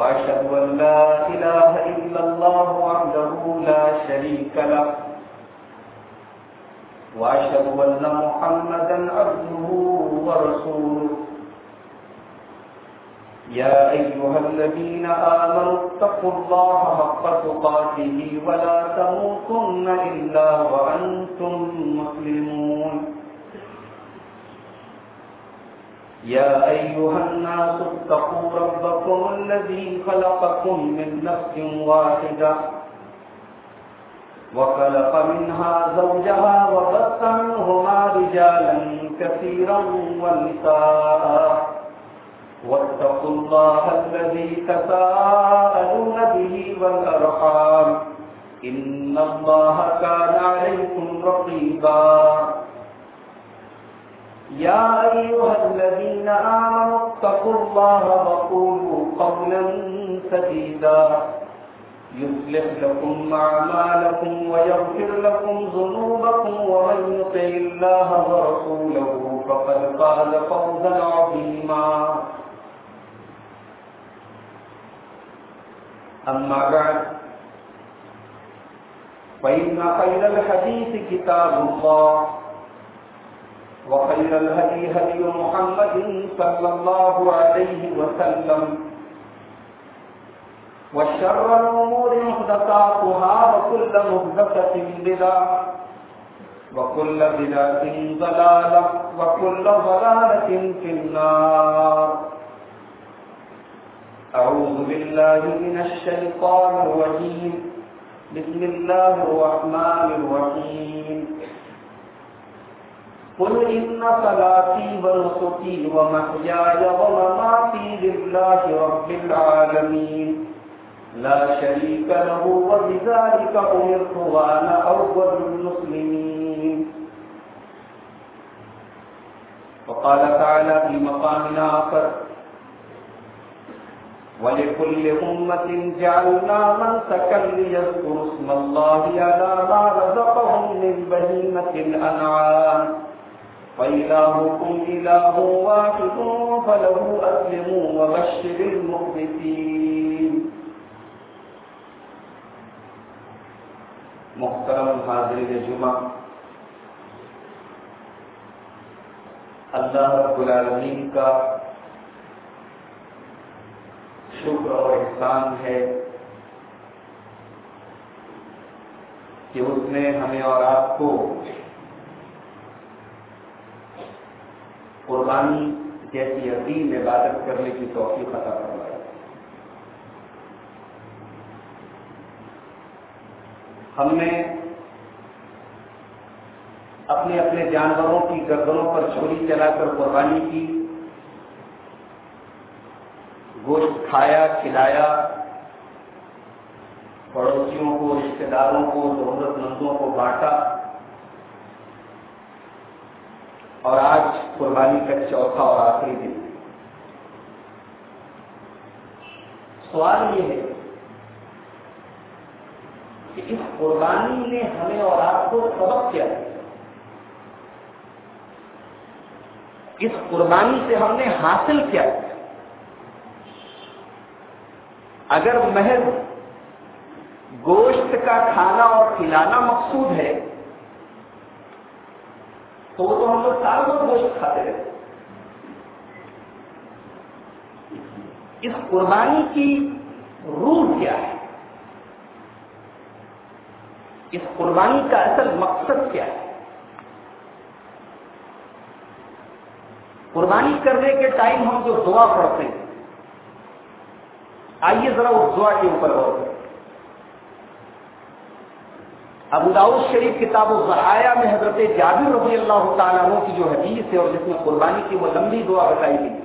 وأشهد أن لا إله إلا الله وحده لا شريك له. وأشهد أن محمدا عبده ورسوله. يا أيها الذين آمنوا اتقوا الله حق تقاته ولا تموتن إلا وأنتم مسلمون. يا أيها الناس اتقوا ربكم الذي خلقكم من نفس واحدة وخلق منها زوجها وبث منهما رجالا كثيرا ونساء. واتقوا الله الذي تساءلون به والأرحام. إن الله كان عليكم رقيبا. يا أيها الذين آمنوا اتقوا الله وقولوا قولا سديدا. يصلح لكم أعمالكم ويغفر لكم ذنوبكم ومن يطع الله ورسوله فقد فاز فوزا عظيما. أما بعد، فإن خير الحديث كتاب الله. وخير الهدي هدي محمد صلى الله عليه وسلم. وشر الأمور محدثاتها وكل محدثة بدعة وكل بدعة ضلالة وكل ضلالة في النار. أعوذ بالله من الشيطان الرجيم. بسم الله الرحمن الرحيم. قل إن صلاتي ونسكي ومحياي ومماتي لله رب العالمين. لا شريك له وبذلك أمرت وأنا أول المسلمين. وقال تعالى في مقام آخر، ولكل أمة جعلنا منسكا ليذكروا اسم الله على ما رزقهم من بهيمة الأنعام. فإلهكم إله واحد، فله أسلموا وبشر المخبتين. محترم حاضرین جمعہ، اللہ رب العالمین کا شکر اور احسان ہے کہ اس نے ہمیں اور آپ کو قربانی جیسی عظیم عبادت کرنے کی توفیق عطا کروایا ہم نے اپنے اپنے جانوروں کی گردنوں پر چھری چلا کر قربانی کی۔ گوشت کھایا، کھلایا۔ پڑوسیوں کو رشتے داروں کو ضرورت مندوں کو بانٹا۔ اور آج قربانی کا چوتھا اور آخری دن۔ سوال یہ ہے کہ اس قربانی نے ہمیں اور آپ کو سبق کیا؟ اس قربانی سے ہم نے حاصل کیا۔ اگر محض گوشت کا کھانا اور کھلانا مقصود ہے تو وہ تو ہم لوگ سال بھر گوشت کھاتے رہتے اس قربانی کی روح کیا ہے؟ اس قربانی کا اصل مقصد کیا ہے؟ قربانی کرنے کے ٹائم ہم جو دعا پڑھتے ہیں، آئیے ذرا اس دعا کے اوپر غور کریں۔ ابو داؤد شریف کتاب و ذرائع میں حضرت جابر رضی اللہ تعالیٰ عنہ کی جو حدیث ہے اور جس میں قربانی کی وہ لمبی دعا بتائی گئی۔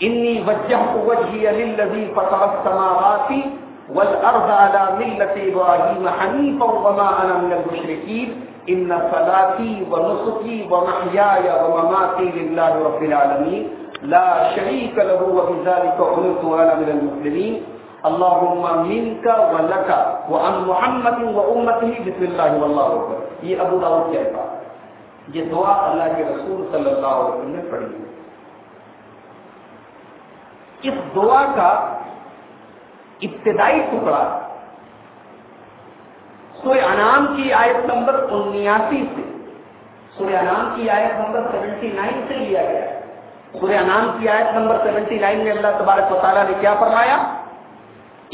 انی وجہ وجہی للذی فطر السماوات والارض على ملت ابراہیم حنیفا وما انا من المشرکین۔ ان صلاتی ونسکی ومحیای ومماتی للہ رب العالمین۔ لا شریک له وبذلك امرت وانا من المسلمین۔ اللهم منك ولك وعن محمد وامته بسم الله والله اکبر یہ ابو داؤد کے الفاظ یہ دعا اللہ کے رسول صلی اللہ علیہ وسلم نے پڑھی اس دعا کا ابتدائی ٹکڑا سورہ انعام کی آیت نمبر انیاسی سے سورہ انعام کی آیت نمبر سیونٹی نائن سے لیا گیا سورہ انعام کی آیت نمبر سیونٹی نائن میں اللہ تبارک و تعالیٰ نے کیا فرمایا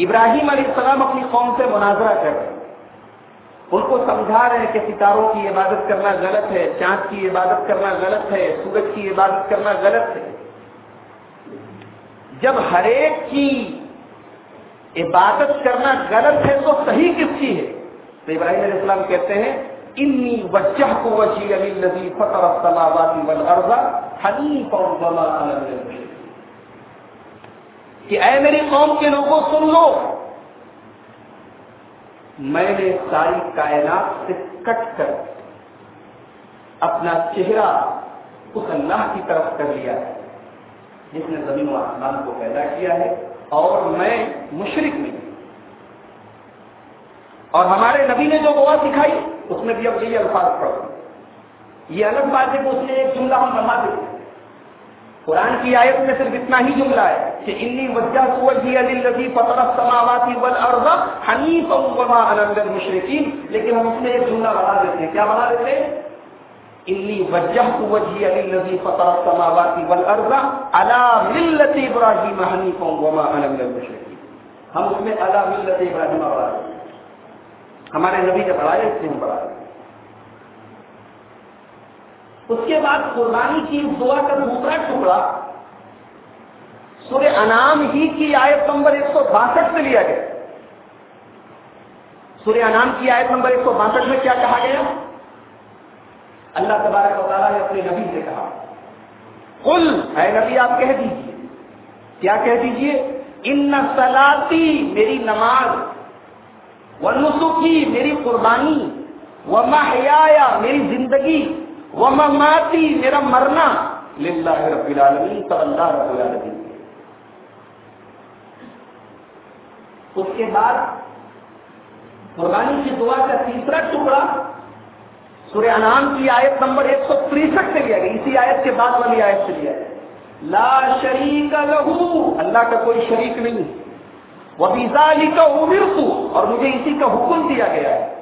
ابراہیم علیہ السلام اپنی قوم سے مناظرہ کر رہے ان کو سمجھا رہے ہیں کہ ستاروں کی عبادت کرنا غلط ہے، چاند کی عبادت کرنا غلط ہے، سورج کی عبادت کرنا غلط ہے۔ جب ہر ایک کی عبادت کرنا غلط ہے تو صحیح کس کی ہے؟ تو ابراہیم علیہ السلام کہتے ہیں، انی وجہ کو وجی علی نبی فطر السماوات والارض حنیفا وما انا من کہ اے میری قوم کے لوگوں، سن لو۔ میں نے ساری کائنات سے کٹ کر اپنا چہرہ اس اللہ کی طرف کر لیا ہے، جس نے زمین و آسمان کو پیدا کیا ہے، اور میں مشرق نہیں۔ اور ہمارے نبی نے جو دعا سکھائی، اس میں بھی اب یہی الفاظ پڑھ یہ الگ بات ہے کہ اس نے ایک جملہ ہم بنا دیتے قرآن کی آیت میں صرف اتنا ہی جملہ ہے کہ انی وجہ وجی علی لذی فطر والارض حنیفا وما انا من المشرکین۔ لیکن ہم اس میں ایک جملہ بنا دیتے ہیں۔ کیا بنا دیتے ہیں؟ انی وجہ علی لذی فطر والارض علی ملت ابراہیم حنیفا وما انا من المشرکین۔ ہم اس میں علی ملت ابراہیم بنا دیتے ہمارے نبی نے پڑھایا اس نے ہم پڑھایا اس کے بعد قربانی کی دعا کا دوسرا ٹکڑا سورہ انعام ہی کی آیت نمبر ایک سو باسٹھ سے لیا گیا۔ سورہ انعام کی آیت نمبر ایک سو باسٹھ میں کیا کہا گیا؟ اللہ تبارک و تعالیٰ نے اپنے نبی سے کہا کل اے نبی، آپ کہہ دیجیے کیا کہہ دیجیے ان سلاتی میری نماز و نسخی میری قربانی و محیا میری زندگی وہ مماتی میرا مرنا للہ رب العالمین، سب اللہ رب العالمین۔ اس کے بعد قربانی کی دعا کا تیسرا ٹکڑا سورہ انعام کی آیت نمبر ایک سو تریسٹھ سے لیا گیا۔ اسی آیت کے بعد والی آیت سے لیا گیا۔ لا شریک لہو، اللہ کا کوئی شریک نہیں۔ وہ بیزالی کا اور مجھے اسی کا حکم دیا گیا ہے۔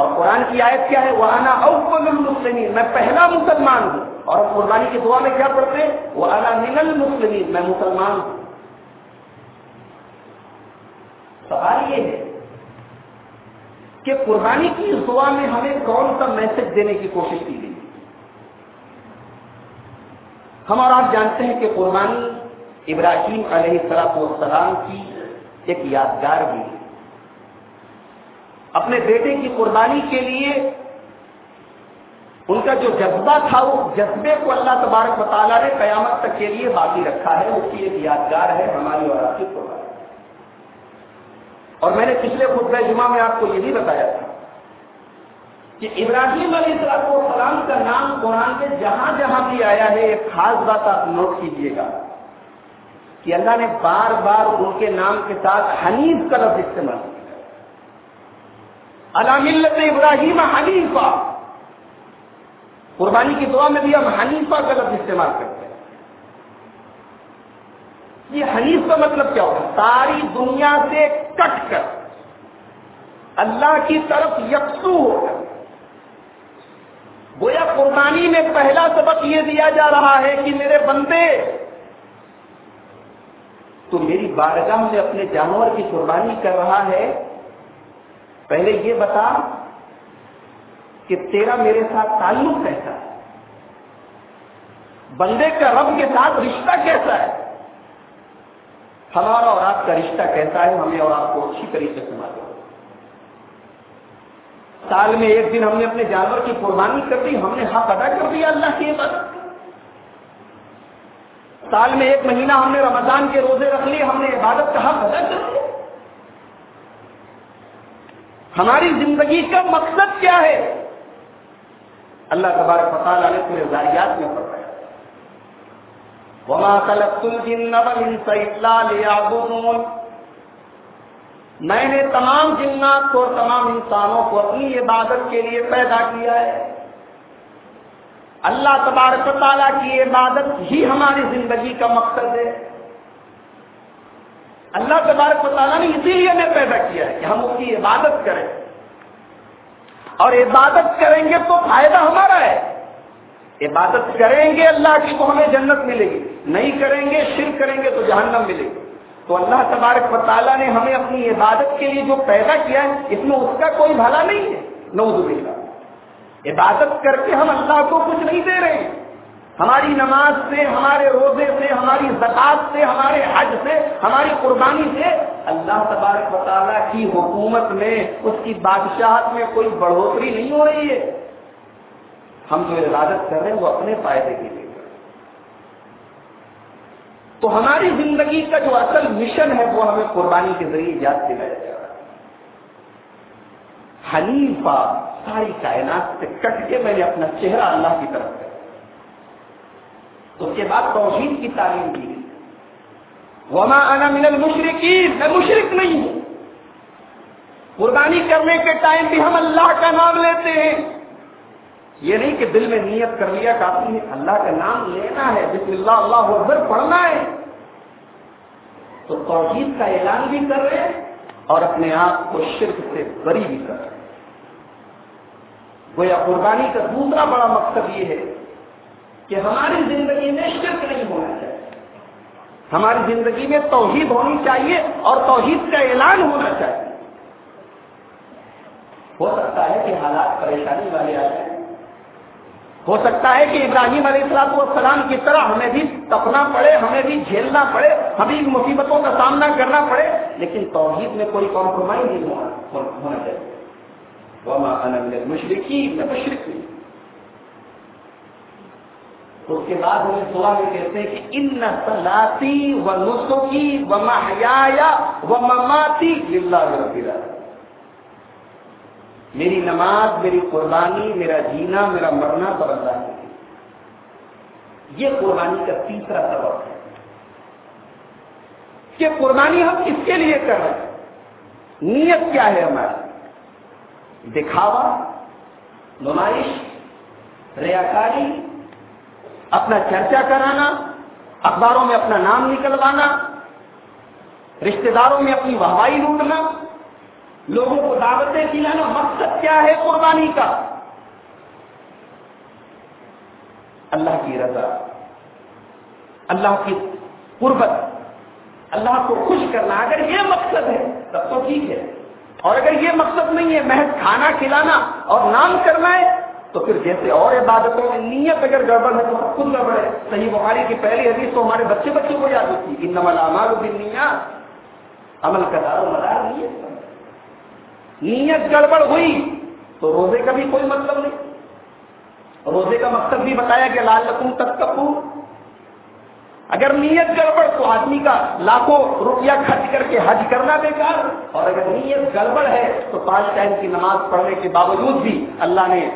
اور قرآن کی آیت کیا ہے؟ وہ آنا اول المسلمین میں پہلا مسلمان ہوں۔ اور قربانی کی دعا میں کیا پڑھتے وہ آنا من المسلمین میں مسلمان ہوں۔ سوال یہ ہے کہ قربانی کی دعا میں ہمیں کون سا میسج دینے کی کوشش کی گئی؟ ہم اور آپ جانتے ہیں کہ قربانی ابراہیم علیہ السلام کی ایک یادگار بھی ہے۔ اپنے بیٹے کی قربانی کے لیے ان کا جو جذبہ تھا، وہ جذبے کو اللہ تبارک و تعالیٰ نے قیامت تک کے لیے باقی رکھا ہے۔ اس کی ایک یادگار ہے ہماری اور آپ کی قربانی۔ اور میں نے پچھلے خطبہ جمعہ میں آپ کو یہ بھی بتایا تھا کہ ابراہیم علیہ السلام کا نام قرآن کے جہاں جہاں بھی آیا ہے، ایک خاص بات آپ نوٹ کیجیے گا کہ اللہ نے بار بار ان کے نام کے ساتھ حنیف کا لفظ استعمال کیا۔ علامت ابراہیم حنیفہ۔ قربانی کی دعا میں بھی ہم حنیفہ کا لفظ استعمال کرتے ہیں۔ یہ حنیف کا مطلب کیا ہوگا ساری دنیا سے کٹ کر۔ اللہ کی طرف یکسو ہو کر گویا قربانی میں پہلا سبق یہ دیا جا رہا ہے کہ میرے بندے، تو میری بارگاہ میں اپنے جانور کی قربانی کر رہا ہے پہلے یہ بتا کہ تیرا میرے ساتھ تعلق کیسا ہے؟ بندے کا رب کے ساتھ رشتہ کیسا ہے؟ ہمارا اور آپ کا رشتہ کیسا ہے؟ ہمیں اور آپ کو اچھی طریقے سے معلوم سال میں ایک دن ہم نے اپنے جانور کی قربانی کر دی، ہم نے حق ادا کر دیا اللہ کی عبادت سال میں ایک مہینہ ہم نے رمضان کے روزے رکھ لیے، ہم نے عبادت کا حق ادا کر دیا۔ ہماری زندگی کا مقصد کیا ہے؟ اللہ تبارک تعالیٰ نے پورے ذاریات میں پڑھایا وما خلقت الجن والانس الا ليعبدون۔ میں نے تمام جنات کو اور تمام انسانوں کو اپنی عبادت کے لیے پیدا کیا ہے۔ اللہ تبارک تعالیٰ کی عبادت ہی ہماری زندگی کا مقصد ہے۔ اللہ تبارک و تعالیٰ نے اسی لیے ہمیں پیدا کیا ہے کہ ہم اس کی عبادت کریں۔ اور عبادت کریں گے تو فائدہ ہمارا ہے۔ عبادت کریں گے اللہ کی تو ہمیں جنت ملے گی۔ نہیں کریں گے، شرک کریں گے تو جہنم ملے گی۔ تو اللہ تبارک و تعالیٰ نے ہمیں اپنی عبادت کے لیے جو پیدا کیا ہے، اس میں اس کا کوئی بھلا نہیں ہے۔ نوز باللہ۔ عبادت کر کے ہم اللہ کو کچھ نہیں دے رہے۔ ہیں ہماری نماز سے، ہمارے روزے سے، ہماری زکات سے، ہمارے حج سے، ہماری قربانی سے اللہ تبارک و تعالیٰ کی حکومت میں، اس کی بادشاہت میں کوئی بڑھوتری نہیں ہو رہی ہے۔ ہم جو عبادت کر رہے ہیں وہ اپنے فائدے کے لیے کر رہے تو ہماری زندگی کا جو اصل مشن ہے، وہ ہمیں قربانی کے ذریعے یاد دلایا جا رہا ہے۔ حنیفہ ساری کائنات سے کٹ کے میں نے اپنا چہرہ اللہ کی طرف کر اس کے بعد توحید کی تعلیم دی گئی۔ وما انا من المشرقین میں مشرق نہیں ہوں۔ قربانی کرنے کے ٹائم بھی ہم اللہ کا نام لیتے ہیں۔ یہ نہیں کہ دل میں نیت کر لیا کافی ہے اللہ کا نام لینا ہے۔ بسم اللہ اللہ اکبر، پڑھنا ہے۔ تو توحید کا اعلان بھی کر رہے ہیں اور اپنے آپ کو شرک سے بری بھی کر رہے ہیں۔ گویا قربانی کا دوسرا بڑا مقصد یہ ہے کہ ہماری زندگی میں شرک نہیں ہونا چاہیے۔ ہماری زندگی میں توحید ہونی چاہیے اور توحید کا اعلان ہونا چاہیے۔ ہو سکتا ہے کہ حالات پریشانی والے آ جائیں۔ ہو سکتا ہے کہ ابراہیم علیہ السلام والسلام کی طرح ہمیں بھی تپنا پڑے، ہمیں بھی جھیلنا پڑے، ہمیں مصیبتوں کا سامنا کرنا پڑے، لیکن توحید میں کوئی کمپرومائز نہیں ہونا چاہیے۔ مشرقی میں مشرق نہیں اس کے بعد ہمیں دعا میں کہتے ہیں کہ ان سلاتی و نسخی و محیا و مماتی رب میری نماز، میری قربانی، میرا جینا، میرا مرنا پر اللہ ہے یہ قربانی کا تیسرا سبب ہے۔ کہ قربانی ہم کس کے لیے کر رہے ہیں؟ نیت کیا ہے ہماری؟ دکھاوا، نمائش ریاکاری اپنا چرچا کرانا، اخباروں میں اپنا نام نکلوانا، رشتہ داروں میں اپنی واہوائی لوٹنا، لوگوں کو دعوتیں دلانا مقصد کیا ہے قربانی کا؟ اللہ کی رضا، اللہ کی قربت، اللہ کو خوش کرنا، اگر یہ مقصد ہے، تب تو ٹھیک ہے۔ اور اگر یہ مقصد نہیں ہے، محض کھانا کھلانا اور نام کرنا ہے تو پھر جیسے اور عبادتوں میں نیت اگر گڑبڑ ہے تو خود گڑبڑ ہے۔ صحیح بخاری کی پہلی حدیث تو ہمارے بچے بچوں کو یاد ہوتی ان نمل امال نیت عمل کا دار مدار نیت۔ نیت گڑبڑ ہوئی تو روزے کا بھی کوئی مطلب نہیں۔ روزے کا مقصد بھی بتایا کہ لال لکھوں تک تکو اگر نیت گڑبڑ تو آدمی کا لاکھوں روپیہ خرچ کر کے حج کرنا بیکار۔ اور اگر نیت گڑبڑ ہے تو پانچ ٹائم کی نماز پڑھنے کے باوجود بھی اللہ نے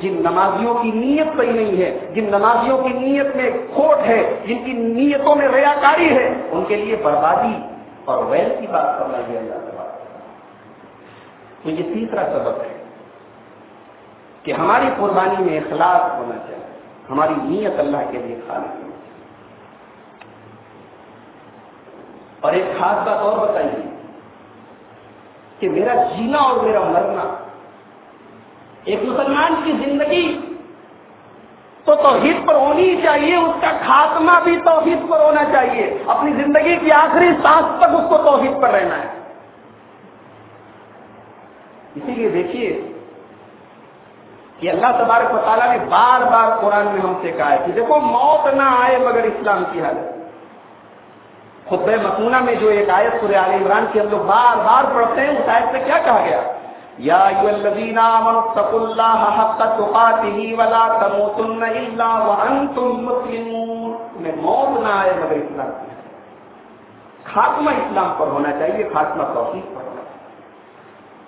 جن نمازیوں کی نیت صحیح نہیں ہے، جن نمازیوں کی نیت میں کھوٹ ہے، جن کی نیتوں میں ریاکاری ہے، ان کے لیے بربادی اور ویل کی بات کرنا یہ اللہ سے بات تو یہ تیسرا سبب ہے کہ ہماری قربانی میں اخلاق ہونا چاہیے۔ ہماری نیت اللہ کے لیے خاص ہونی چاہیے۔ اور ایک خاص بات اور بتائیے۔ کہ میرا جینا اور میرا مرنا۔ ایک مسلمان کی زندگی تو توحید پر ہونی چاہیے، اس کا خاتمہ بھی توحید پر ہونا چاہیے۔ اپنی زندگی کی آخری سانس تک اس کو توحید پر رہنا ہے۔ اسی لیے دیکھیے کہ اللہ تبارک و تعالیٰ نے بار بار قرآن میں ہم سے کہا ہے کہ دیکھو، موت نہ آئے مگر اسلام کی حالت۔ خطب مکونہ میں جو ایک آیت سورہ عال عمران کی ہم لوگ بار بار پڑھتے ہیں، اس آیت سے کیا کہا گیا؟ یا الذین آمنوا اتقوا اللہ حق تقاته ولا تموتن الا وانتم مسلمون۔ میں موت نہ آئے مگر اسلام۔ کی خاتمہ اسلام پر ہونا چاہیے، خاتمہ توحید پر ہونا چاہیے۔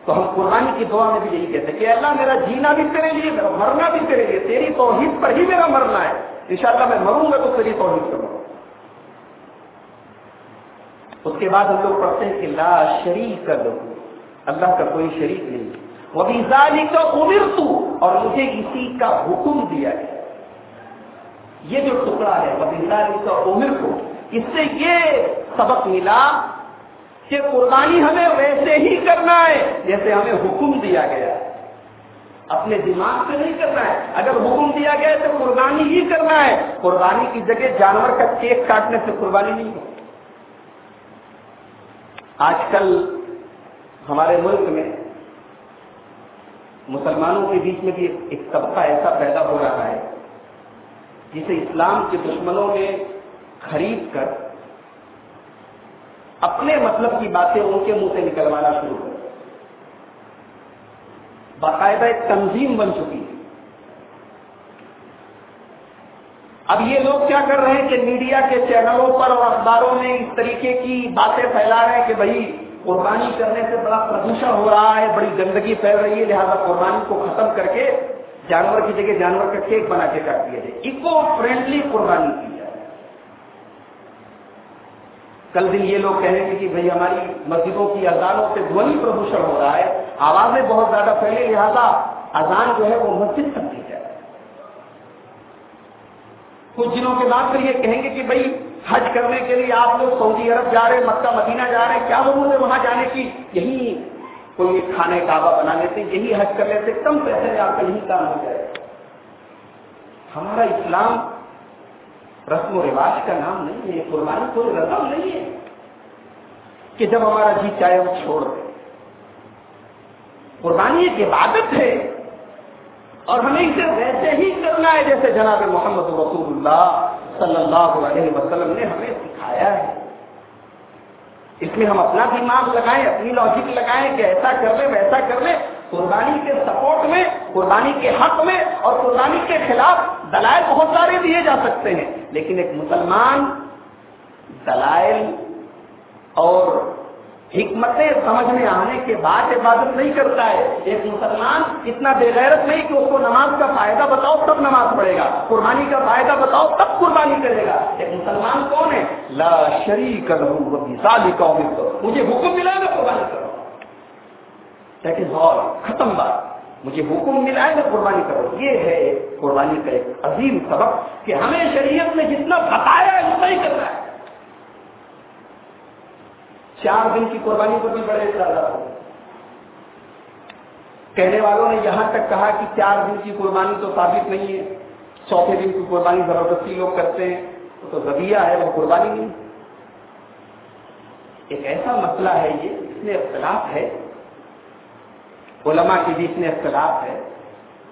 تو ہم قربانی کی دعا میں بھی یہی کہتے ہیں کہ اللہ میرا جینا بھی تیرے لیے، میرا مرنا بھی تیرے لیے، تیری توحید پر ہی میرا مرنا ہے۔ انشاءاللہ میں مروں گا تو تیری توحید پر مروں اس کے بعد ہم لوگ پڑھتے ہیں کہ لا شریک کر دو اللہ کا کوئی شریک نہیں۔ وہ بھی کا عمر تو اور مجھے اسی کا حکم دیا گیا۔ یہ جو ٹکڑا ہے وہ کا عمر کو اس سے یہ سبق ملا کہ قربانی ہمیں ویسے ہی کرنا ہے، جیسے ہمیں حکم دیا گیا۔ ہے اپنے دماغ سے نہیں کرنا ہے۔ اگر حکم دیا گیا ہے تو قربانی ہی کرنا ہے۔ قربانی کی جگہ جانور کا کیک کاٹنے سے قربانی نہیں ہوتی۔ آج کل ہمارے ملک میں مسلمانوں کے بیچ میں بھی ایک طبقہ ایسا پیدا ہو رہا ہے جسے اسلام کے دشمنوں نے خرید کر اپنے مطلب کی باتیں ان کے منہ سے نکلوانا شروع کر باقاعدہ ایک تنظیم بن چکی ہے اب یہ لوگ کیا کر رہے ہیں کہ میڈیا کے چینلوں پر اور اخباروں میں اس طریقے کی باتیں پھیلا رہے ہیں کہ بھائی قربانی کرنے سے بڑا پردوشن ہو رہا ہے، بڑی گندگی پھیل رہی ہے، لہذا قربانی کو ختم کر کے جانور کی جگہ جانور کا کیک بنا کے کر دیا جائے۔ اکو فرینڈلی قربانی کی جائے۔ کل دن یہ لوگ کہیں گے کہ بھائی ہماری مسجدوں کی اذانوں سے دھونی پردوشن ہو رہا ہے، آوازیں بہت زیادہ پھیلے لہذا اذان جو ہے وہ مسجد تک دی جائے کچھ دنوں کے بعد پھر یہ کہیں گے کہ بھائی حج کرنے کے لیے آپ لوگ سعودی عرب جا رہے مکہ، مدینہ جا رہے ہیں، کیا ضرورت ہے وہاں جانے کی؟ یہی کوئی کھانے کعبہ بنا لیتے، یہی حج کر لیتے کم پیسے میں آپ کا یہی کام ہو جائے۔ ہمارا اسلام رسم و رواج کا نام نہیں ہے، قربانی کوئی رسم نہیں ہے کہ جب ہمارا جی چاہے وہ چھوڑ دے۔ قربانی ایک عبادت ہے۔ اور ہمیں اسے ویسے ہی کرنا ہے جیسے جناب محمد رسول اللہ صلی اللہ علیہ وسلم نے ہمیں سکھایا ہے۔ اس میں ہم اپنا دماغ لگائیں، اپنی لاجک لگائیں کہ ایسا کر لیں، ویسا کر لیں۔ قربانی کے سپورٹ میں، قربانی کے حق میں اور قربانی کے خلاف دلائل بہت سارے دیے جا سکتے ہیں۔ لیکن ایک مسلمان دلائل اور حکمتیں سمجھ میں آنے کے بعد عبادت نہیں کرتا ہے۔ ایک مسلمان اتنا بے غیرت نہیں کہ اس کو نماز کا فائدہ بتاؤ تب نماز پڑھے گا۔ قربانی کا فائدہ بتاؤ تب قربانی کرے گا۔ ایک مسلمان کون ہے؟ لا شریک مجھے حکم ملا میں قربانی کرو ختم بات۔ مجھے حکم ملا ہے میں قربانی کرو یہ ہے قربانی کا ایک عظیم سبق کہ ہمیں شریعت میں جتنا بتایا ہے، اتنا ہی کرنا ہے۔ چار دن کی قربانی کو بھی بڑے زیادہ ہو کہنے والوں نے یہاں تک کہا کہ چار دن کی قربانی تو ثابت نہیں ہے۔ چوتھے دن کی قربانی زبردستی لوگ کرتے ہیں۔ تو زبیہ ہے، وہ قربانی نہیں۔ ایک ایسا مسئلہ ہے یہ اس میں اختلاف ہے۔ علماء کے بیچ میں اختلاف ہے۔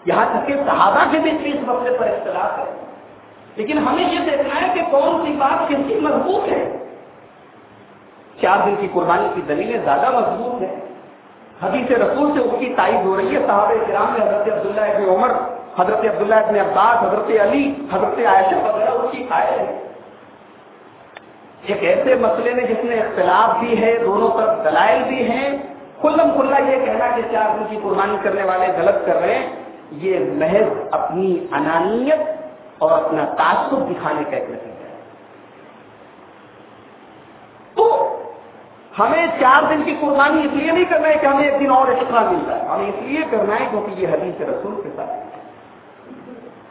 یہاں تک کہ صحابہ کے بیچ بھی اس مسئلے پر اختلاف ہے۔ لیکن ہمیں یہ دیکھنا ہے کہ کون سی بات کسی مضبوط ہے۔ چار دن کی قربانی کی دلیلیں زیادہ مضبوط ہیں۔ حدیث رسول سے اس کی تائید ہو رہی ہے۔ صحابہ کرام میں حضرت عبداللہ ابن عمر، حضرت عبداللہ ابن عباس، حضرت علی، حضرت عائشہ وغیرہ اس کی قائد ہے ایک ایسے مسئلے میں جس میں اختلاف بھی ہے، دونوں طرف دلائل بھی ہیں۔ کھلم کھلا یہ کہنا کہ چار دن کی قربانی کرنے والے غلط کر رہے ہیں۔ یہ محض اپنی انانیت اور اپنا تعصب دکھانے کا ایک نتیجہ ہے تو ہمیں چار دن کی قربانی اس لیے نہیں کرنا ہے کہ ہمیں ایک دن اور ایکسٹرا ملتا ہے ہمیں اس لیے کرنا ہے کیونکہ یہ حدیث رسول کے ساتھ۔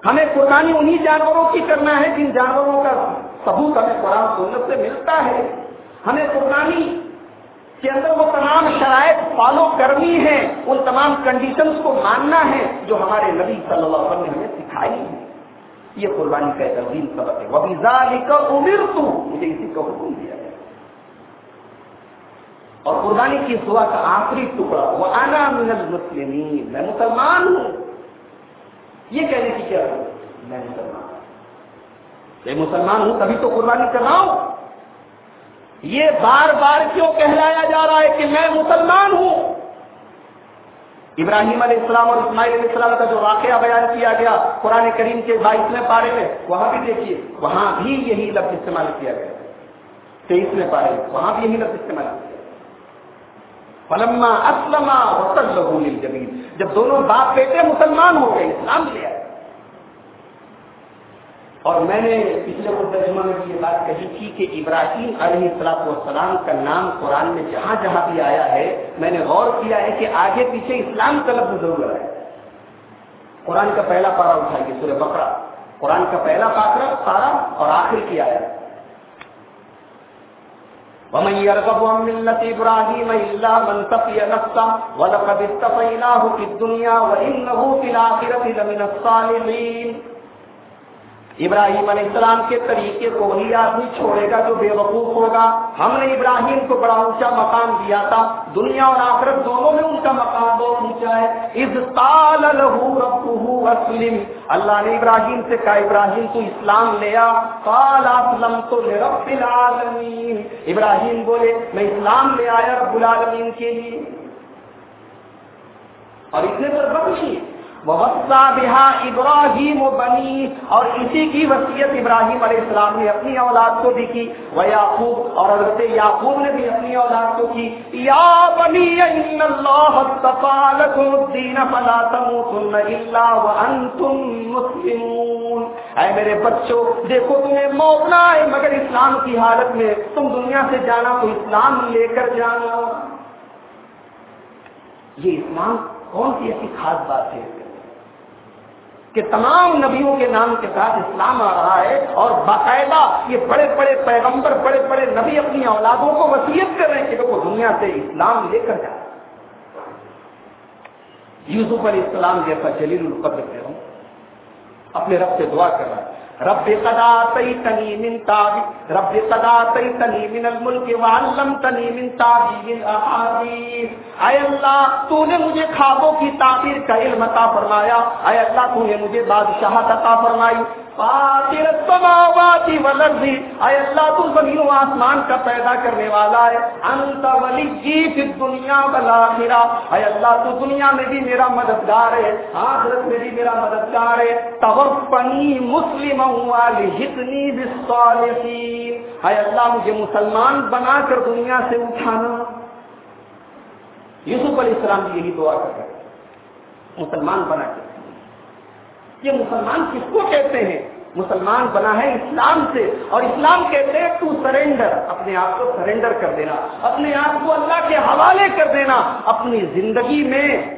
ہمیں قربانی انہی جانوروں کی کرنا ہے جن جانوروں کا ثبوت ہمیں قرآن سنت سے ملتا ہے۔ ہمیں قربانی کے اندر وہ تمام شرائط فالو کرنی ہے، ان تمام کنڈیشنز کو ماننا ہے جو ہمارے نبی صلی اللہ علیہ وسلم نے ہمیں سکھائی ہے یہ قربانی کا ایک عظیم سبق ہے۔ وہ عمر مجھے اسی کا حکم دیا ہے اور قربانی کی دعا کا آخری ٹکڑا وہ آنا من میں مسلمان ہوں۔ یہ کہنے کی کیا میں مسلمان میں مسلمان ہوں، تبھی تو قربانی کر رہا ہوں۔ یہ بار بار کیوں کہلایا جا رہا ہے کہ میں مسلمان ہوں؟ ابراہیم علیہ السلام اور اسماعیل علیہ السلام کا جو واقعہ بیان کیا گیا قرآن کریم کے بائیسویں پارے میں، وہاں بھی دیکھیے، وہاں بھی یہی لفظ استعمال کیا گیا۔ تیئیسویں پارے میں، وہاں بھی یہی لفظ استعمال کیا فلما اسلما وسلم جب دونوں باپ بیٹے مسلمان ہو گئے، اسلام لے آئے۔ اور میں نے پچھلے کو میں یہ بات کہی تھی کہ ابراہیم علیہ السلاط والسلام کا نام قرآن میں جہاں جہاں بھی آیا ہے، میں نے غور کیا ہے کہ آگے پیچھے اسلام کا لفظ ضرور ہے قرآن کا پہلا پارا اٹھائیے، سورہ بکرا قرآن کا پہلا پاکرا پارا اور آخر کی آیا ومن يرغب عن ملة إبراهيم إلا من سفي نفسه، ولقد استفيناه في الدنيا وإنه في الآخرة لمن الصالحين. ابراہیم علیہ السلام کے طریقے کو وہی آدمی چھوڑے گا جو بے وقوف ہوگا۔ ہم نے ابراہیم کو بڑا اونچا مقام دیا تھا۔ دنیا اور آخرت دونوں میں ان کا مقام بہت اونچا ہے۔ اسلم۔ اللہ نے ابراہیم سے کہا، ابراہیم تو اسلام لیا قال اسلم تو رب العالمین۔ ابراہیم بولے، میں اسلام لے آیا رب العالمین کے لیے۔ اور اتنے پر بخشی۔ بہا ابراہیم و بنی، اور اسی کی وصیت ابراہیم علیہ السلام نے اپنی اولاد کو بھی کی وہ یعقوب اور حضرت یعقوب نے بھی اپنی اولاد کو کی۔ یا بنی، ان اللہ الدین، فلا تموتن الا وانتم مسلمون۔ اے میرے بچوں، دیکھو تمہیں موت نہ مگر اسلام کی حالت میں تم دنیا سے جانا تو اسلام لے کر جانا۔ یہ اسلام کون سی ایسی خاص بات ہے؟ کہ تمام نبیوں کے نام کے ساتھ اسلام آ رہا ہے اور باقاعدہ یہ بڑے بڑے پیغمبر، بڑے بڑے نبی اپنی اولادوں کو وسیعت کر رہے ہیں کہ دیکھو دنیا سے اسلام لے کر جا۔ یوسف علیہ السلام جیسا جلیل القدر کہہ رہا ہوں، اپنے رب سے دعا کر رہا ہے۔ رب قدا تیتنی من تاب رب قدا تیتنی من الملک وعلمتنی من اے اللہ تو نے مجھے خوابوں کی تعبیر کا علم عطا فرمایا۔ اے اللہ تو نے مجھے بادشاہت عطا فرمائی۔ فاطر السماوات والارض. اے اللہ، تو زمین و آسمان کا پیدا کرنے والا ہے. انت ولی فی الدنیا والآخرہ. اے اللہ، تو دنیا میں بھی میرا مددگار ہے، آخرت میں بھی میرا مددگار ہے. توفنی مسلم والحقنی بالصالحین. اے اللہ، مجھے مسلمان بنا کر دنیا سے اٹھانا. یوسف علیہ السلام بھی یہی دعا کر رہے مسلمان بنا کر. یہ مسلمان کس کو کہتے ہیں؟ مسلمان بنا ہے اسلام سے۔ اور اسلام کہتے ہیں ٹو سرینڈر اپنے آپ کو سرینڈر کر دینا۔ اپنے آپ کو اللہ کے حوالے کر دینا۔ اپنی زندگی میں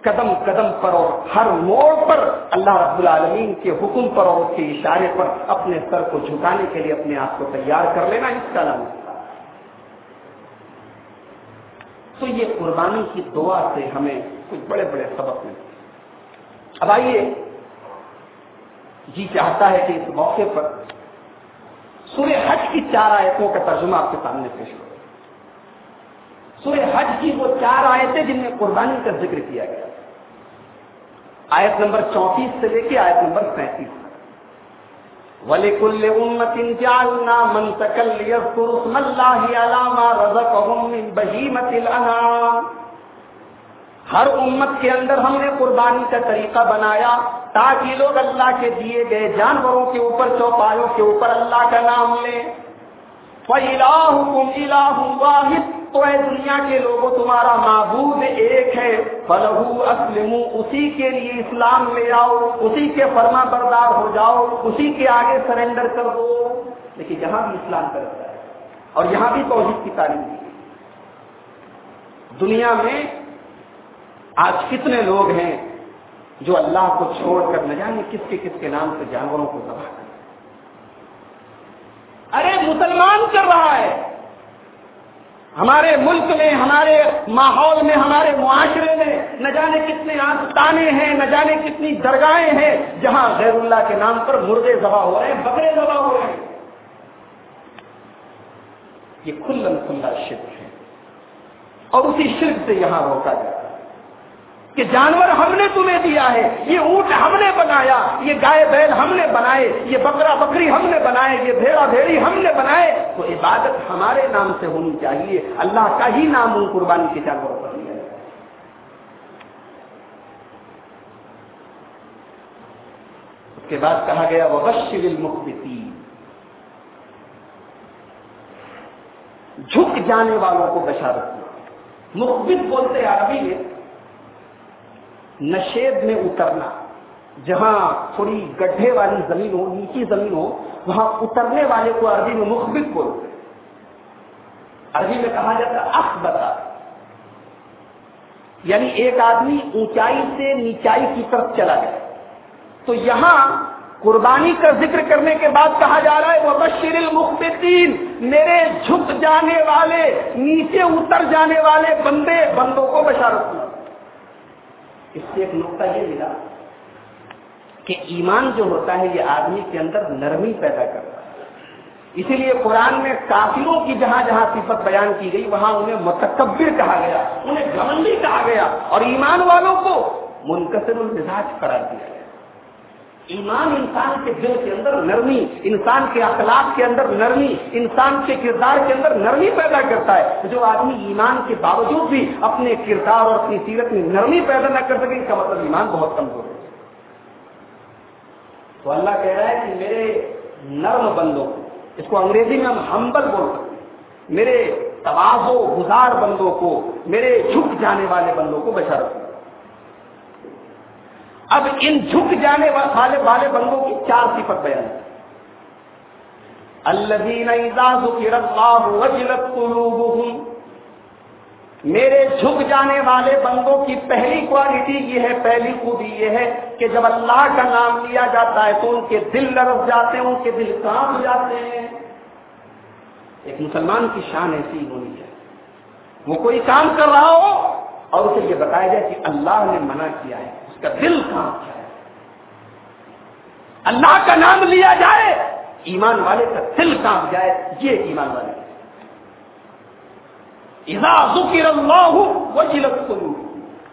قدم قدم پر اور ہر موڑ پر اللہ رب العالمین کے حکم پر اور اس کے اشارے پر اپنے سر کو جھکانے کے لیے اپنے آپ کو تیار کر لینا اس کا نام۔ تو یہ قربانی کی دعا سے ہمیں کچھ بڑے بڑے سبق ملتے اب آئیے جی چاہتا ہے کہ اس موقع پر سورہ حج کی چار آیتوں کا ترجمہ آپ کے سامنے پیش کرو سورہ حج کی وہ چار آیتیں جن میں قربانی کا ذکر کیا گیا۔ آیت نمبر چونتیس سے لے کے آیت نمبر سینتیس ولی کل امت جالنا منتقل بہیمت الانام ہر امت کے اندر ہم نے قربانی کا طریقہ بنایا تاکہ لوگ اللہ کے دیے گئے جانوروں کے اوپر چوپایوں کے اوپر اللہ کا نام لیں۔ واحد۔ تو اے دنیا کے لوگوں، تمہارا معبود ایک ہے۔ فلہو اسلم اسی کے لیے اسلام لے آؤ۔ اسی کے فرما بردار ہو جاؤ۔ اسی کے آگے سرنڈر کر دو۔ لیکن یہاں بھی اسلام کرتا ہے۔ اور یہاں بھی توحید کی تعلیم دی دنیا میں آج کتنے لوگ ہیں جو اللہ کو چھوڑ کر نہ جانے کس کے کس کے نام سے جانوروں کو تباہ کر ارے، مسلمان کر رہا ہے۔ ہمارے ملک میں، ہمارے ماحول میں، ہمارے معاشرے میں نہ جانے کتنے آستانے ہیں، نہ جانے کتنی درگاہیں ہیں، جہاں غیر اللہ کے نام پر مردے ذبح ہو رہے ہیں، بکرے ذبح ہو رہے ہیں۔ یہ کھلم کھلا شرک ہے۔ اور اسی شرک سے یہاں روکا جائے۔ کہ جانور ہم نے تمہیں دیا ہے، یہ اونٹ ہم نے بنایا، یہ گائے بیل ہم نے بنائے، یہ بکرا بکری ہم نے بنائے، یہ بھیڑا بھیڑی ہم نے بنائے تو عبادت ہمارے نام سے ہونی چاہیے۔ اللہ کا ہی نام ان قربانی کے جانوروں پر اس کے بعد کہا گیا، وبشر المخبتی جھک جانے والوں کو بشارت مخبت بولتے عربی میں۔ نشید میں اترنا۔ جہاں تھوڑی گڈھے والی زمین ہو، نیچی زمین ہو، وہاں اترنے والے کو عربی میں مخبت بولتے عربی میں کہا جاتا اخ بتا یعنی ایک آدمی اونچائی سے نیچائی کی طرف چلا گیا۔ تو یہاں قربانی کا ذکر کرنے کے بعد کہا جا رہا ہے وہ بشیر المخبتین میرے جھک جانے والے، نیچے اتر جانے والے بندے بندوں کو بشارت دیا اس سے ایک نقطہ یہ ملا کہ ایمان جو ہوتا ہے یہ آدمی کے اندر نرمی پیدا کرتا ہے۔ اسی لیے قرآن میں کافروں کی جہاں جہاں صفت بیان کی گئی، وہاں انہیں متکبر کہا گیا، انہیں گمنڈی کہا گیا اور ایمان والوں کو منقصر المزاج قرار دیا گیا۔ ایمان انسان کے دل کے اندر نرمی، انسان کے اخلاق کے اندر نرمی، انسان کے کردار کے اندر نرمی پیدا کرتا ہے۔ جو آدمی ایمان کے باوجود بھی اپنے کردار اور اپنی سیرت میں نرمی پیدا نہ کر سکے، اس کا مطلب ایمان بہت کمزور ہے تو اللہ کہہ رہا ہے کہ میرے نرم بندوں کو اس کو انگریزی میں ہم ہمبل بول سکتے ہیں، میرے توازو گزار بندوں کو، میرے جھک جانے والے بندوں کو بچا رکھوں اب ان جھک جانے والے والے بندوں کی چار صفت بیان میرے جھک جانے والے بندوں کی پہلی کوالٹی یہ ہے، پہلی خوبی یہ ہے کہ جب اللہ کا نام لیا جاتا ہے تو ان کے دل لرس جاتے ہیں، ان کے دل کام جاتے ہیں۔ ایک مسلمان کی شان ایسی ہونی ہے۔ وہ کوئی کام کر رہا ہو اور اسے یہ بتایا جائے کہ اللہ نے منع کیا ہے۔ اس کا دل کام کیا ہے اللہ کا نام لیا جائے، ایمان والے کا دل کام جائے؟ یہ ایمان والے۔ ذکر اللہ وہ جلد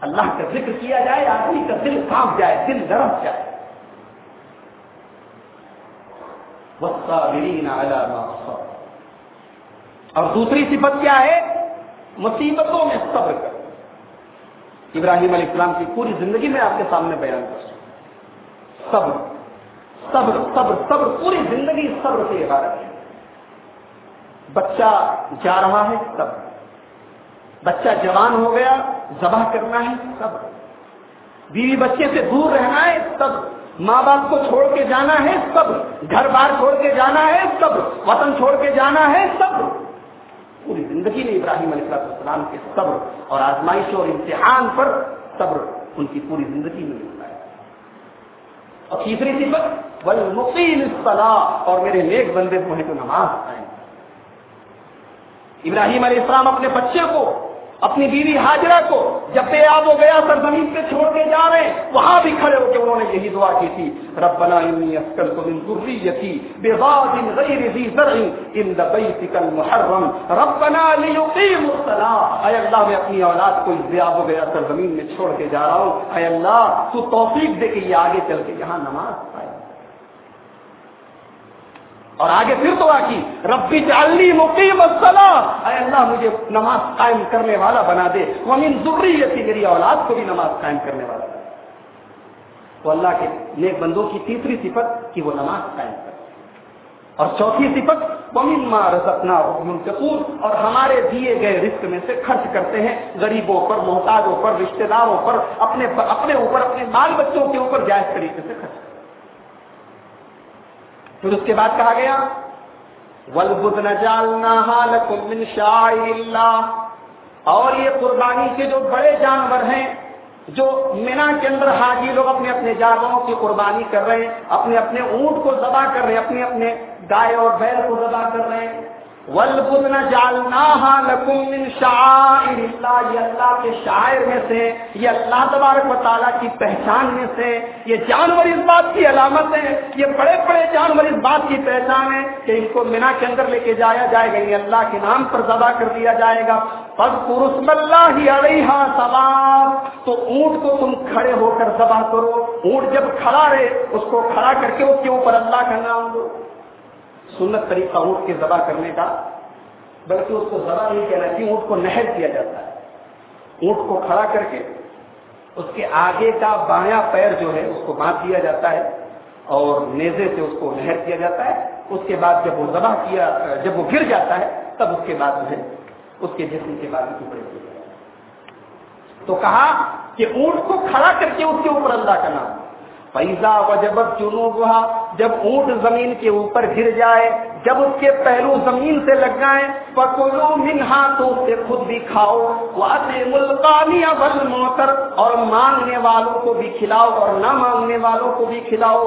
اللہ کا ذکر کیا جائے، آدمی کا دل کام جائے، دل نرم جائے۔ اور دوسری صفت کیا ہے؟ مصیبتوں میں صبر کر ابراہیم علیہ السلام کی پوری زندگی میں آپ کے سامنے بیان کر صبر صبر صبر صبر، پوری زندگی صبر سے عبارت ہے۔ بچہ جا رہا ہے صبر۔ بچہ جوان ہو گیا، ذبح کرنا ہے صبر۔ بیوی بچے سے دور رہنا ہے صبر۔ ماں باپ کو چھوڑ کے جانا ہے سب گھر بار چھوڑ کے جانا ہے سب وطن چھوڑ کے جانا ہے سب زندگی میں ابراہیم علیہ السلام کے صبر اور آزمائش اور امتحان پر صبر ان کی پوری زندگی میں ملتا ہے۔ اور تیسری صفت بل الصلاح اور میرے نیک بندے کو تو نماز آئے ابراہیم علیہ السلام اپنے بچے کو اپنی بیوی حاجرہ کو جب بے آب ہو گیا سر زمین پہ چھوڑ کے جا رہے ہیں، وہاں بھی کھڑے ہو کے انہوں نے یہی دعا کی تھی، ربنا انی اسکل کو من ذریتی بغاد غیر ذی زرع ان بیتک المحرم، ربنا لیقیم الصلاة. اے اللہ، میں اپنی اولاد کو بے آب ہو گیا سر زمین میں چھوڑ کے جا رہا ہوں۔ اے اللہ، تو توفیق دے کہ یہ آگے چل کے یہاں نماز پائے اور آگے پھر دعا کی، ربی جعلی مقیم الصلاح اے اللہ، مجھے نماز قائم کرنے والا بنا دے۔ وہ من ضروری میری اولاد کو بھی نماز قائم کرنے والا تو اللہ کے نیک بندوں کی تیسری صفت کہ وہ نماز قائم کر اور چوتھی صفت، ومن ما رزقنا منتقور اور ہمارے دیے گئے رزق میں سے خرچ کرتے ہیں۔ غریبوں پر، محتاجوں پر، رشتہ داروں پر، اپنے اپنے اوپر، اپنے بال بچوں کے اوپر جائز طریقے سے خرچ کرتے ہیں۔ پھر اس کے بعد کہا گیا اور یہ قربانی کے جو بڑے جانور ہیں، جو مینا کے اندر حاجی لوگ اپنے اپنے جانوروں کی قربانی کر رہے ہیں، اپنے اپنے اونٹ کو ذبح کر رہے ہیں، اپنے اپنے گائے اور بیل کو ذبح کر رہے ہیں۔ ولبن جالنا لکم من شعائر اللہ یہ اللہ کے شاعر میں سے، یہ اللہ تبارک و تعالیٰ کی پہچان میں سے، یہ جانور اس بات کی علامت ہے، یہ بڑے بڑے جانور اس بات کی پہچان ہے کہ ان کو مینا کے اندر لے کے جایا جائے گا یہ اللہ کے نام پر ذبح کر دیا جائے گا۔ پس پرسم اللہ ہی علیہ سواب تو اونٹ کو تم کھڑے ہو کر ذبح کرو۔ اونٹ جب کھڑا رہے، اس کو کھڑا کر کے اس کے اوپر اللہ کا نام دو۔ سنت طریقہ اونٹ کے ذبح کرنے کا، بلکہ اس کو ذبح نہیں کہنا چاہیے اونٹ کو نہر کیا جاتا ہے۔ اونٹ کو کھڑا کر کے اس کے آگے کا بایاں پیر جو ہے، اس کو باندھ دیا جاتا ہے اور نیزے سے اس کو لہر کیا جاتا ہے۔ اس کے بعد جب وہ ذبح کیا، جب وہ گر جاتا ہے، تب اس کے بعد جو ہے، اس کے جسم کے بعد ٹکڑے کیے تو کہا کہ اونٹ کو کھڑا کر کے اس کے اوپر اللہ کا نام۔ پیزا و جب چنو جب اونٹ زمین کے اوپر گر جائے، جب اس کے پہلو زمین سے لگ جائیں پکولو منہا تو اسے خود بھی کھاؤ ملکانی بل موتر اور مانگنے والوں کو بھی کھلاؤ، اور نہ مانگنے والوں کو بھی کھلاؤ۔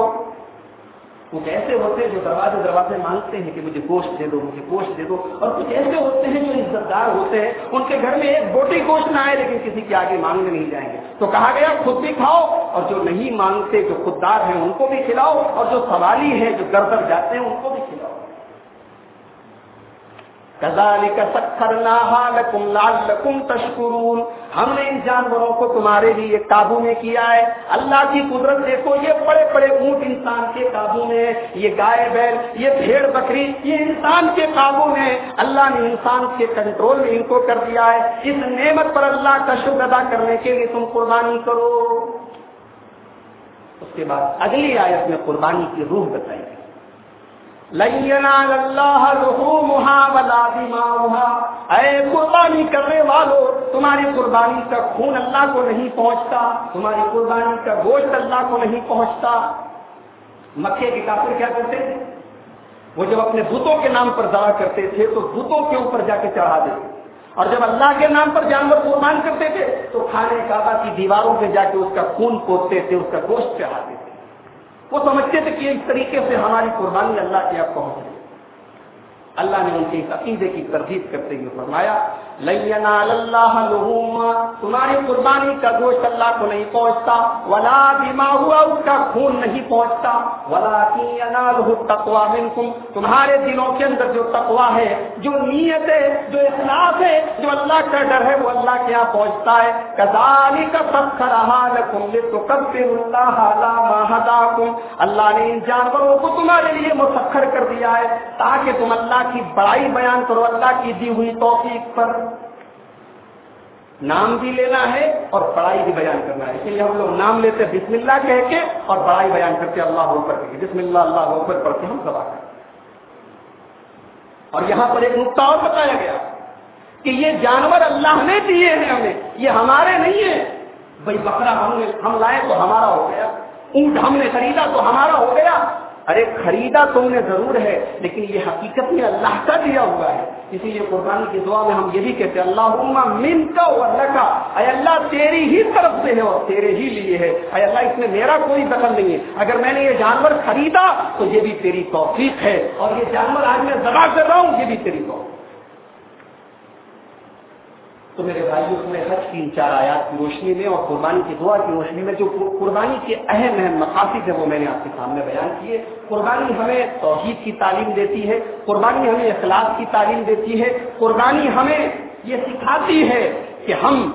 کچھ ایسے ہوتے ہیں جو دروازے دروازے مانگتے ہیں کہ مجھے گوشت دے دو، مجھے گوشت دے دو۔ اور کچھ ایسے ہوتے ہیں جو عزت دار ہوتے ہیں۔ ان کے گھر میں ایک بوٹی گوشت نہ آئے لیکن کسی کے آگے مانگنے نہیں جائیں گے۔ تو کہا گیا، خود بھی کھاؤ اور جو نہیں مانگتے، جو خوددار ہیں، ان کو بھی کھلاؤ اور جو سوالی ہیں جو در جاتے ہیں، ان کو بھی کھلاؤ۔ تشکرون۔ ہم نے ان جانوروں کو تمہارے لیے قابو میں کیا ہے۔ اللہ کی قدرت دیکھو، یہ بڑے بڑے اونٹ انسان کے قابو میں یہ گائے، بیل، یہ بھیڑ، بکری، یہ انسان کے قابو میں اللہ نے انسان کے کنٹرول میں ان کو کر دیا ہے۔ اس نعمت پر اللہ کا شکر ادا کرنے کے لیے تم قربانی کرو۔ اس کے بعد اگلی آیت میں قربانی کی روح بتائی اے قربانی کرنے والوں تمہاری قربانی کا خون اللہ کو نہیں پہنچتا، تمہاری قربانی کا گوشت اللہ کو نہیں پہنچتا۔ مکے کے کافر کیا کرتے تھے؟ وہ جب اپنے بتوں کے نام پر دعا کرتے تھے، تو بتوں کے اوپر جا کے چڑھا دیتے اور جب اللہ کے نام پر جانور قربان کرتے تھے، تو کھانے کعبہ کی دیواروں پہ جا کے اس کا خون پوچھتے تھے، اس کا گوشت چڑھاتے تھے۔ وہ سمجھتے تھے کہ اس طریقے سے ہماری قربانی اللہ کے اب پہنچ گئی اللہ نے ان کے اس عقیدے کی تردید کرتے ہوئے فرمایا اللہ تمہاری قربانی کا گوشت اللہ کو نہیں پہنچتا، ولا بیما ہوا اس کا خون نہیں پہنچتا ولا تقوا منکم۔ تمہارے دلوں کے اندر جو تقوا ہے، جو نیت ہے، جو اخلاص ہے، جو اللہ کا ڈر ہے، وہ اللہ کے یہاں پہنچتا ہے۔ کزالی کا سب رہا تو اللہ اللہ نے ان جانوروں کو تمہارے لیے مسخر کر دیا ہے، تاکہ تم اللہ کی بڑائی بیان کرو، اللہ کی دی ہوئی توفیق پر۔ نام بھی لینا ہے اور بڑائی بھی بیان کرنا ہے۔ اس لیے ہم لوگ نام لیتے بسم اللہ کہہ کے اور بڑائی بیان کرتے اللہ اوپر کے، بسم اللہ اللہ اوپر پڑھ کے ہم سب کرتے اور یہاں پر ایک نقطہ اور بتایا گیا کہ یہ جانور اللہ نے دیے ہیں ہمیں، یہ ہمارے نہیں ہیں۔ بھائی بکرا ہم نے، ہم لائے تو ہمارا ہو گیا، اونٹ ہم نے خریدا تو ہمارا ہو گیا۔ ارے خریدا تم نے ضرور ہے، لیکن یہ حقیقت میں اللہ کا دیا ہوا ہے۔ اسی لیے قربانی کی دعا میں ہم یہی کہتے ہیں اللہ من کا اللہ کا اے اللہ، تیری ہی طرف سے ہے اور تیرے ہی لیے ہے۔ اے اللہ، اس میں میرا کوئی دخل نہیں ہے۔ اگر میں نے یہ جانور خریدا، تو یہ بھی تیری توفیق ہے۔ اور یہ جانور آج میں ذبح کر رہا ہوں، یہ بھی تیری توفیق تو میرے بھائیوں میں حج کی چار آیات کی روشنی میں اور قربانی کی دعا کی روشنی میں جو قربانی کے اہم اہم مقاصد ہیں وہ میں نے آپ کے سامنے بیان کیے۔ قربانی ہمیں توحید کی تعلیم دیتی ہے، قربانی ہمیں اخلاق کی تعلیم دیتی ہے، قربانی ہمیں یہ سکھاتی ہے کہ ہم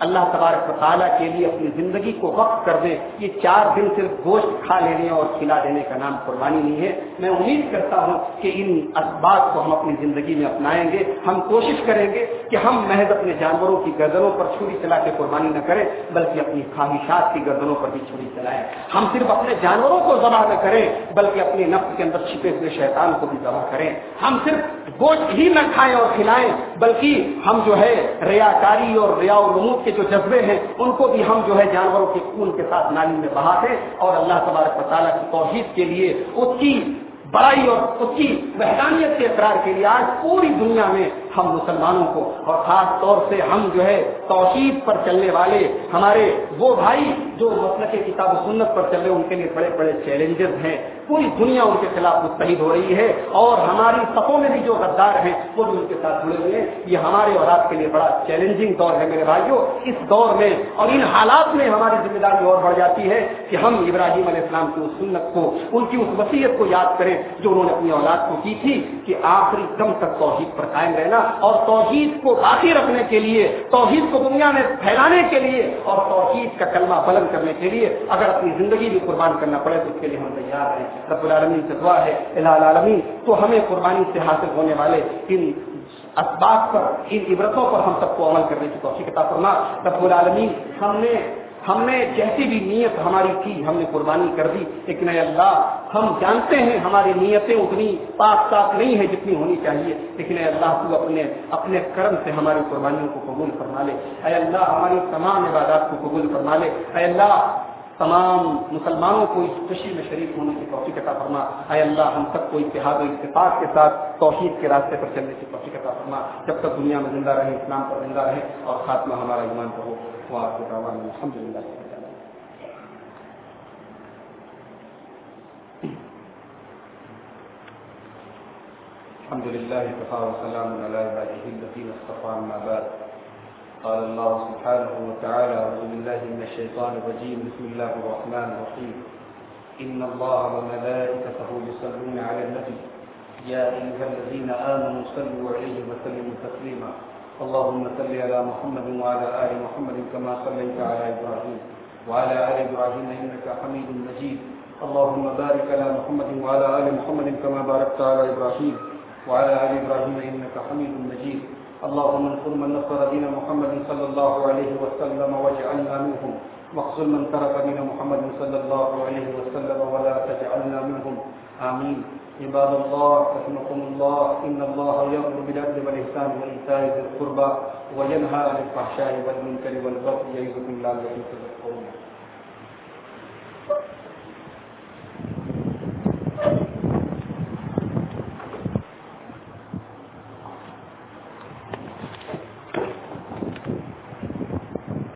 اللہ تبارک تعالیٰ کے لیے اپنی زندگی کو وقت کر دیں۔ یہ چار دن صرف گوشت کھا لینے اور کھلا دینے کا نام قربانی نہیں ہے۔ میں امید کرتا ہوں کہ ان اسباب کو ہم اپنی زندگی میں اپنائیں گے۔ ہم کوشش کریں گے کہ ہم محض اپنے جانوروں کی گردنوں پر چھری چلا کے قربانی نہ کریں، بلکہ اپنی خواہشات کی گردنوں پر بھی چھری چلائیں۔ ہم صرف اپنے جانوروں کو ذبح نہ کریں، بلکہ اپنے نفس کے اندر چھپے ہوئے شیطان کو بھی ذبح کریں۔ ہم صرف گوشت ہی نہ کھائیں اور کھلائیں، بلکہ ہم جو ہے ریاکاری اور ریا نمود کے جو جذبے ہیں، ان کو بھی ہم جو ہے جانوروں کے خون کے ساتھ نالی میں بہا دیں اور اللہ تبارک تعالیٰ کی توحید کے لیے اس کی بڑائی اور اس کی وحدانیت کے اقرار کے لیے آج پوری دنیا میں ہم مسلمانوں کو، اور خاص طور سے ہم جو ہے توحید پر چلنے والے ہمارے وہ بھائی جو مسلک کتاب و سنت پر چل رہے ان کے لیے بڑے بڑے چیلنجز ہیں۔ پوری دنیا ان کے خلاف مستحد ہو رہی ہے، اور ہماری سفوں میں بھی جو غدار ہیں، وہ بھی ان کے ساتھ جڑے ہوئے ہیں۔ یہ ہمارے اور آپ کے لیے بڑا چیلنجنگ دور ہے میرے بھائیوں اس دور میں اور ان حالات میں ہماری ذمہ داری اور بڑھ جاتی ہے کہ ہم ابراہیم علیہ السلام کی اس سنت کو، ان کی اس وسیعت کو یاد کریں جو انہوں نے اپنی اولاد کو کی تھی کہ آخری دم تک توحید پر قائم رہنا اور توحید کو باقی رکھنے کے لیے، توحید کو دنیا میں پھیلانے کے لیے اور توحید کا کلمہ بلند کرنے کے لیے اگر اپنی زندگی بھی قربان کرنا پڑے تو اس کے لیے ہم تیار ہیں۔ رب العالمین سے دعا ہے العالمین، تو ہمیں قربانی سے حاصل ہونے والے ان اسباب پر، ان عبرتوں پر ہم سب کو عمل کرنے کی توفیق عطا فرما۔ رب العالمین، ہم نے ہم نے جیسی بھی نیت ہماری تھی ہم نے قربانی کر دی، لیکن اے اللہ، ہم جانتے ہیں ہماری نیتیں اتنی پاک صاف نہیں ہے جتنی ہونی چاہیے۔ لیکن اے اللہ، تو اپنے اپنے کرم سے ہماری قربانیوں کو قبول فرما لے۔ اے اللہ، ہماری تمام عبادات کو قبول فرما لے۔ اے اللہ تمام مسلمانوں کو اس خوشی میں شریک ہونے کی توفیق عطا فرما۔ اے اللہ، ہم سب کو اتحاد و اتفاق کے ساتھ توحید کے راستے پر چلنے کی توفیق عطا فرما۔ جب تک دنیا میں زندہ رہے اسلام پر زندہ رہے اور خاتمہ ہمارا ایمان پر ہو۔ الحمد للہ الحمد لله كفى وسلام على عباده الذين اصطفى ما بعد۔ قال الله سبحانه وتعالى، أعوذ بالله من الشيطان الرجيم، بسم الله الرحمن الرحيم. إن الله وملائكته يصلون على النبي. يا أيها الذين آمنوا صلوا عليه وسلموا تسليما. اللهم صل على محمد وعلى آل محمد كما صليت على إبراهيم. وعلى آل إبراهيم إنك حميد مجيد. اللهم بارك على محمد وعلى آل محمد كما باركت على إبراهيم. وعلى آل إبراهيم إنك حميد مجيد. اللهم انصر من نصر دين محمد صلى الله عليه وسلم واجعلنا منهم. واخذل من ترك دين محمد صلى الله عليه وسلم ولا تجعلنا منهم. آمين. عباد الله، رحمكم الله. إن الله يأمر بالعدل والإحسان وإيتاء ذي القربى وينهى عن الفحشاء والمنكر والبغي. يعظكم لعلكم تذكرون.